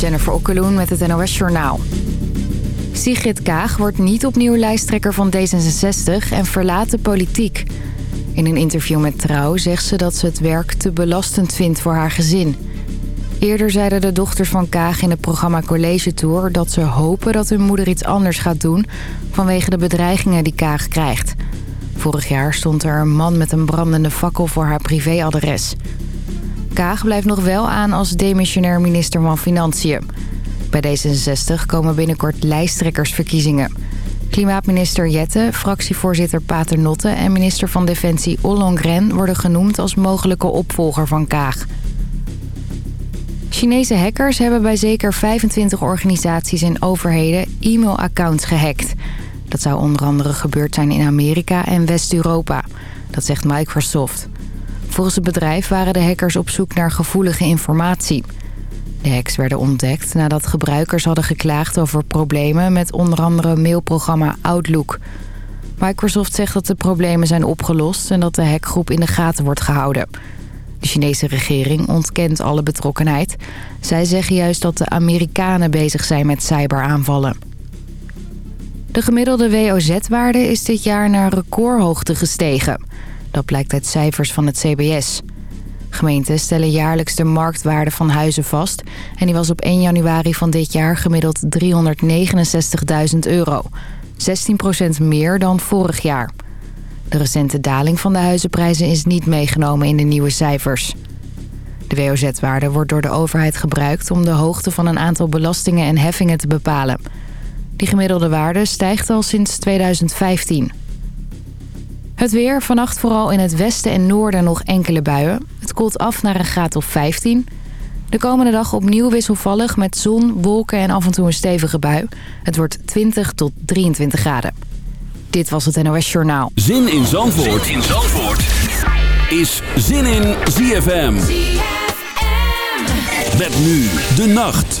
Jennifer Okkeloen met het NOS Journaal. Sigrid Kaag wordt niet opnieuw lijsttrekker van D66 en verlaat de politiek. In een interview met Trouw zegt ze dat ze het werk te belastend vindt voor haar gezin. Eerder zeiden de dochters van Kaag in het programma College Tour... dat ze hopen dat hun moeder iets anders gaat doen... vanwege de bedreigingen die Kaag krijgt. Vorig jaar stond er een man met een brandende fakkel voor haar privéadres. Kaag blijft nog wel aan als demissionair minister van Financiën. Bij D66 komen binnenkort lijsttrekkersverkiezingen. Klimaatminister Jette, fractievoorzitter Paternotte... en minister van Defensie Ollongren worden genoemd als mogelijke opvolger van Kaag. Chinese hackers hebben bij zeker 25 organisaties en overheden e-mailaccounts gehackt. Dat zou onder andere gebeurd zijn in Amerika en West-Europa. Dat zegt Microsoft. Volgens het bedrijf waren de hackers op zoek naar gevoelige informatie. De hacks werden ontdekt nadat gebruikers hadden geklaagd over problemen... met onder andere mailprogramma Outlook. Microsoft zegt dat de problemen zijn opgelost... en dat de hackgroep in de gaten wordt gehouden. De Chinese regering ontkent alle betrokkenheid. Zij zeggen juist dat de Amerikanen bezig zijn met cyberaanvallen. De gemiddelde WOZ-waarde is dit jaar naar recordhoogte gestegen. Dat blijkt uit cijfers van het CBS. Gemeenten stellen jaarlijks de marktwaarde van huizen vast... en die was op 1 januari van dit jaar gemiddeld 369.000 euro. 16% meer dan vorig jaar. De recente daling van de huizenprijzen is niet meegenomen in de nieuwe cijfers. De WOZ-waarde wordt door de overheid gebruikt om de hoogte van een aantal belastingen en heffingen te bepalen. Die gemiddelde waarde stijgt al sinds 2015. Het weer, vannacht vooral in het westen en noorden nog enkele buien. Het koelt af naar een graad of 15. De komende dag opnieuw wisselvallig met zon, wolken en af en toe een stevige bui. Het wordt 20 tot 23 graden. Dit was het NOS Journaal. Zin in Zandvoort, zin in Zandvoort. is Zin in ZFM. ZFM. Met nu de nacht.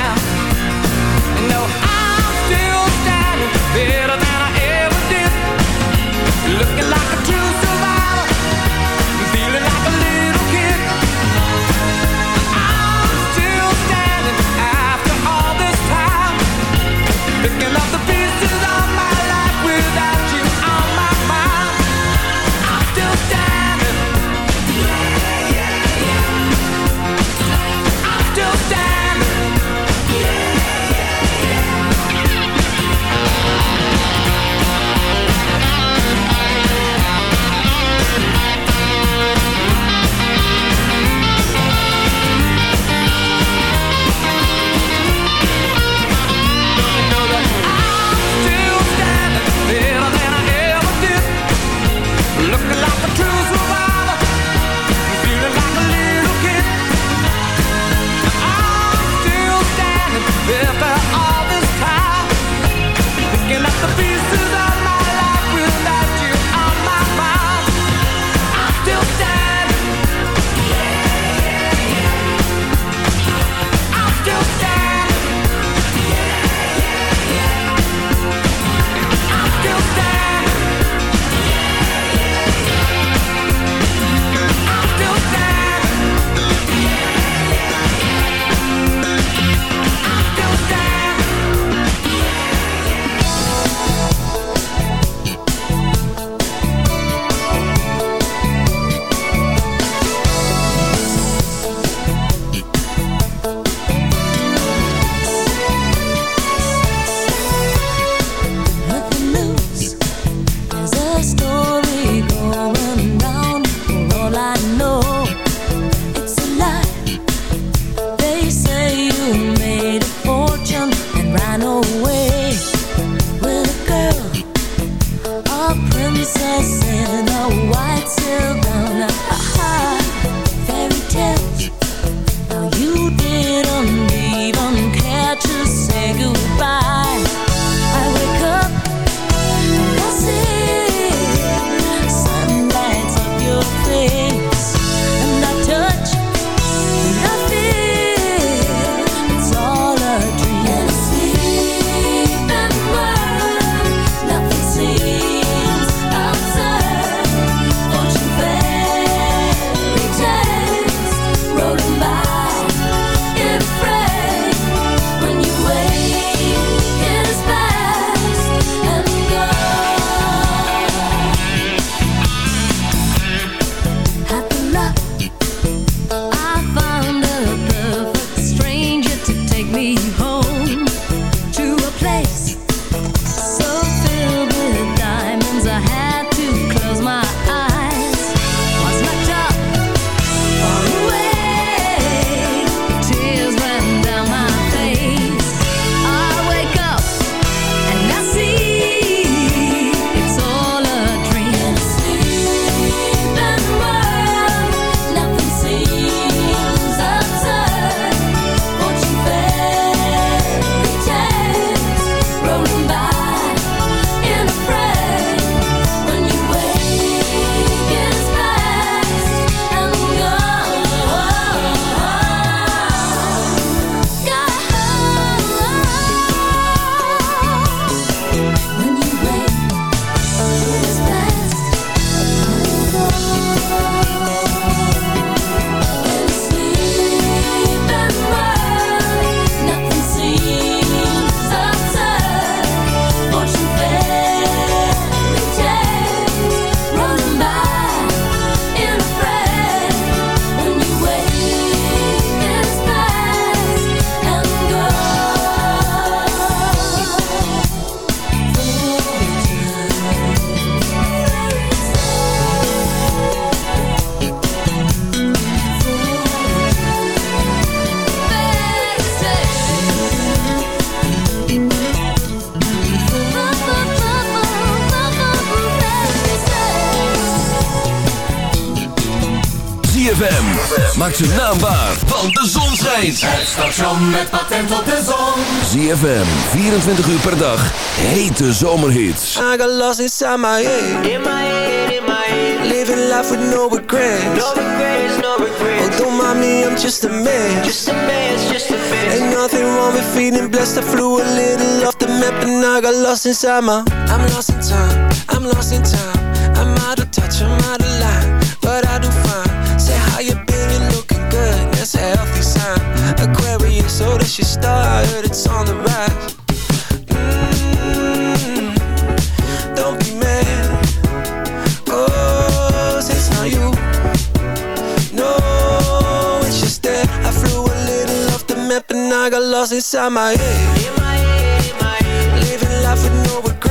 zijn naam waar, want de zon schijnt. Het station met patent op de zon. ZFM, 24 uur per dag. Hete zomerhits. I got lost inside my head. In my head, in my head. Living life with no regrets. No regrets, no regrets. Oh, don't mind me, I'm just a man. Just a man, just a man. Ain't nothing wrong with feeling blessed. I flew a little off the map and I got lost inside my. I'm lost in time. I'm lost in time. I'm out of touch. I'm out of Star I heard it's on the rise. Mm, Don't be mad. Oh, it's not you No, it's just that I flew a little off the map And I got lost inside my head. Living life with no regrets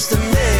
just a man.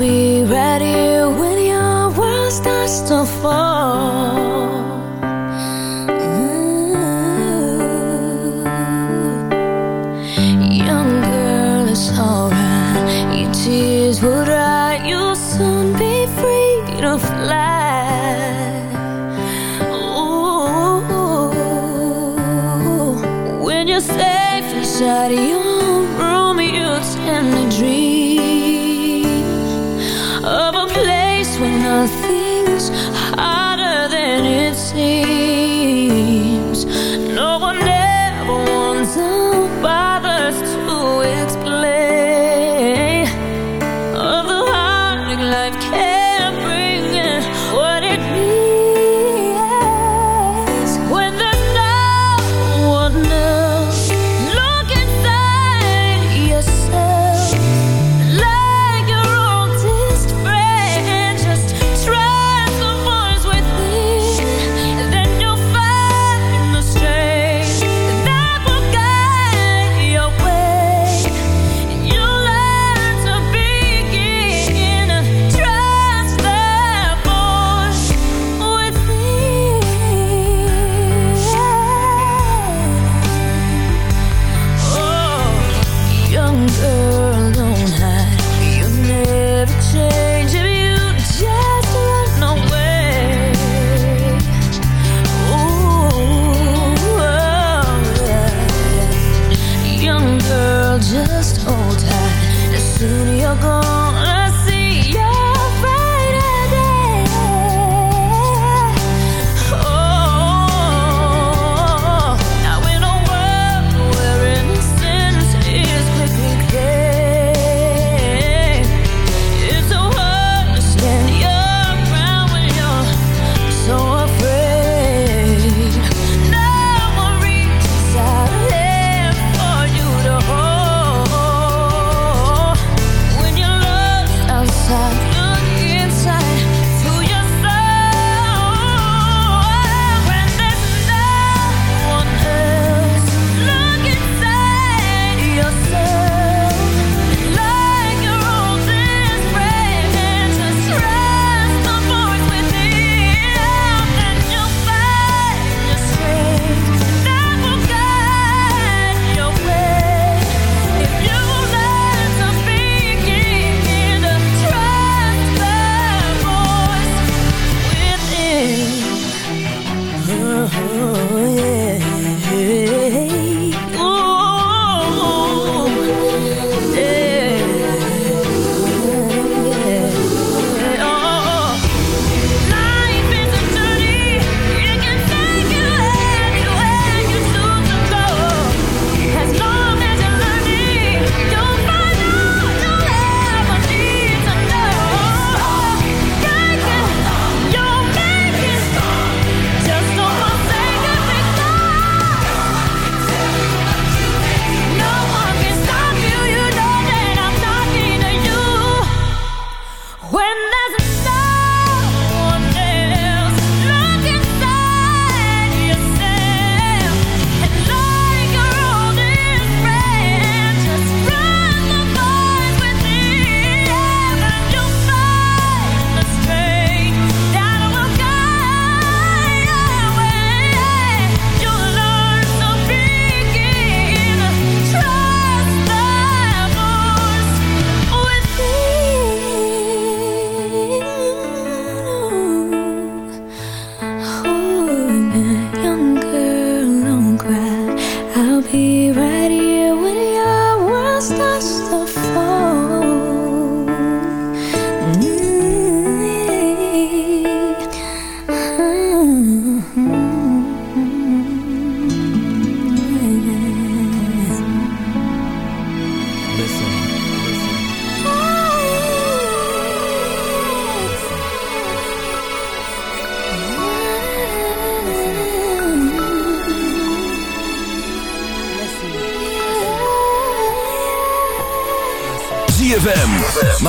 be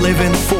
Living for.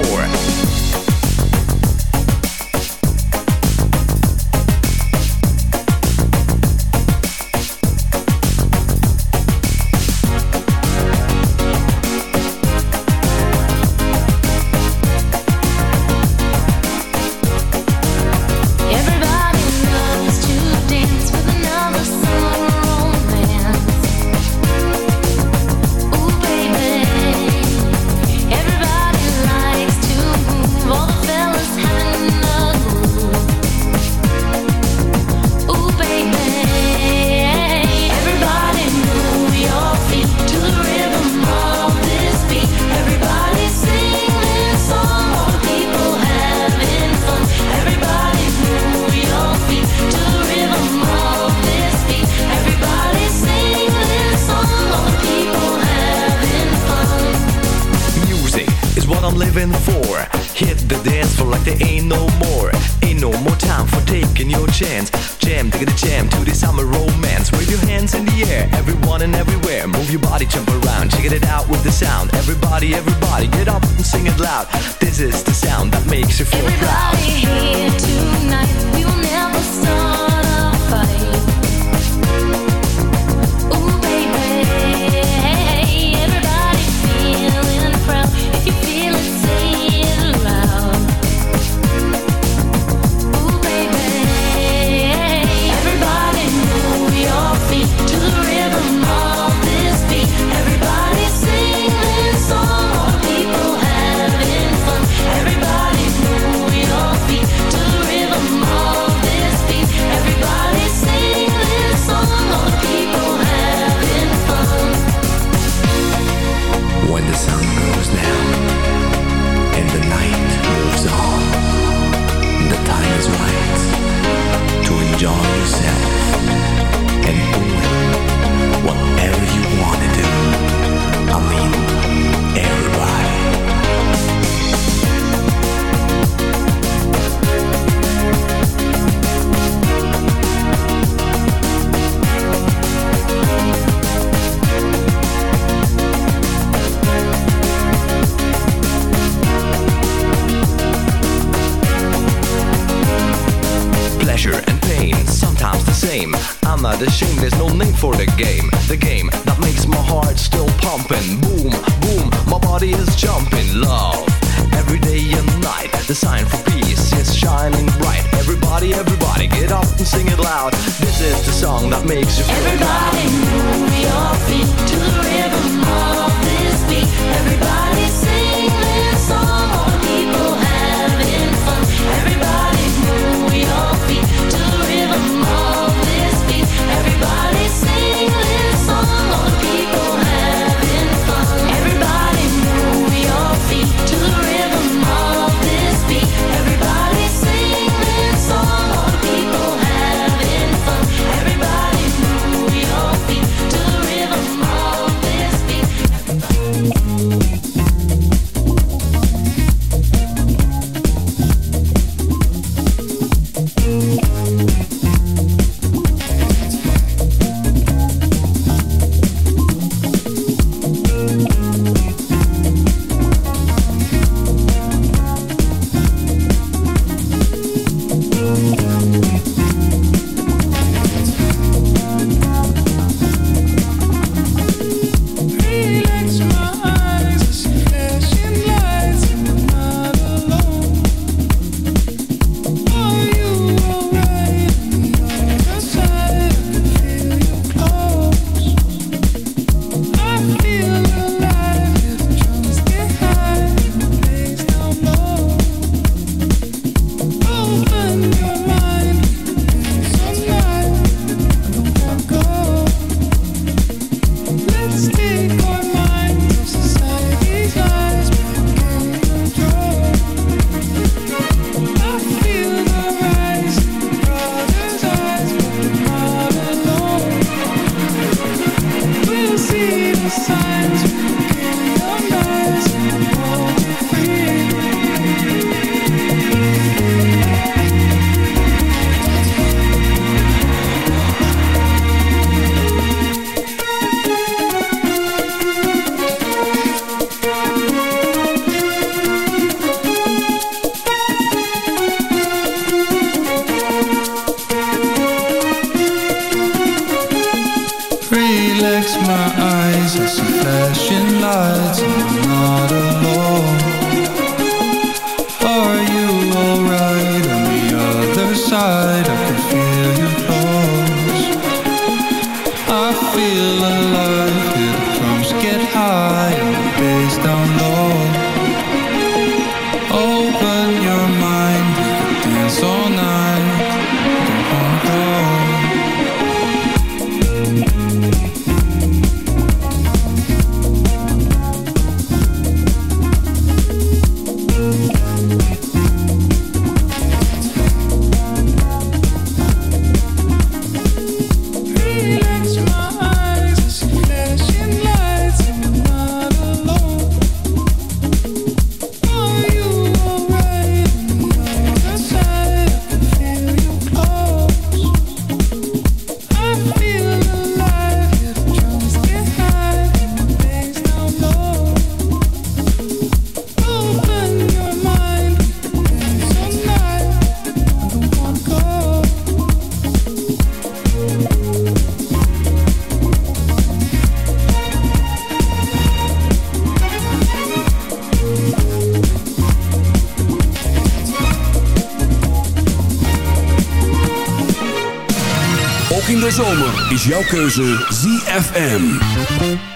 Jouw keuze ZFM.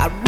I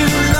you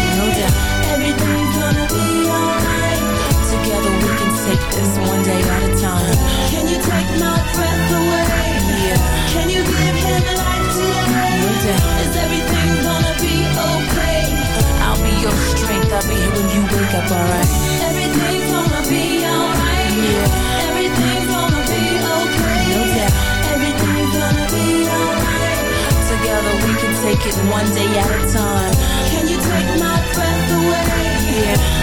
One day at a time. Can you take my breath away? Yeah.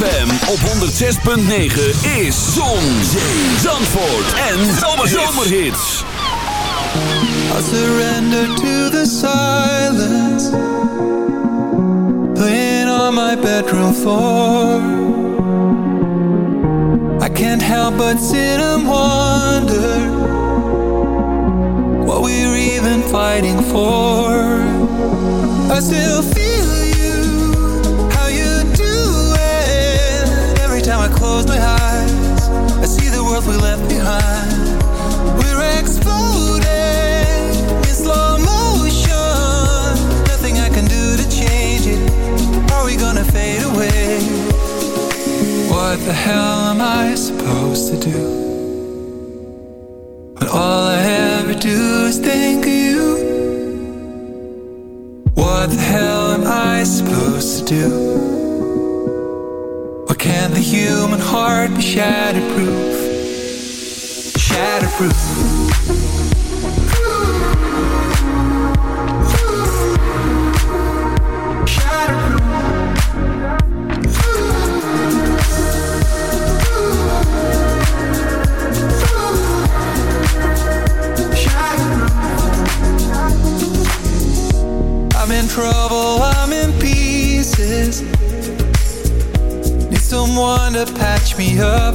ZFM op 106.9 is Zon, Zee, Zandvoort en Zomerhits. I surrender to the silence. Playing on my bedroom floor I can't help but sit and wonder What we're even fighting for. I still feel world we left behind We're exploding in slow motion Nothing I can do to change it Are we gonna fade away? What the hell am I supposed to do? When all I ever do is think of you What the hell am I supposed to do? Why can't the human heart be shatterproof? Someone to patch me up.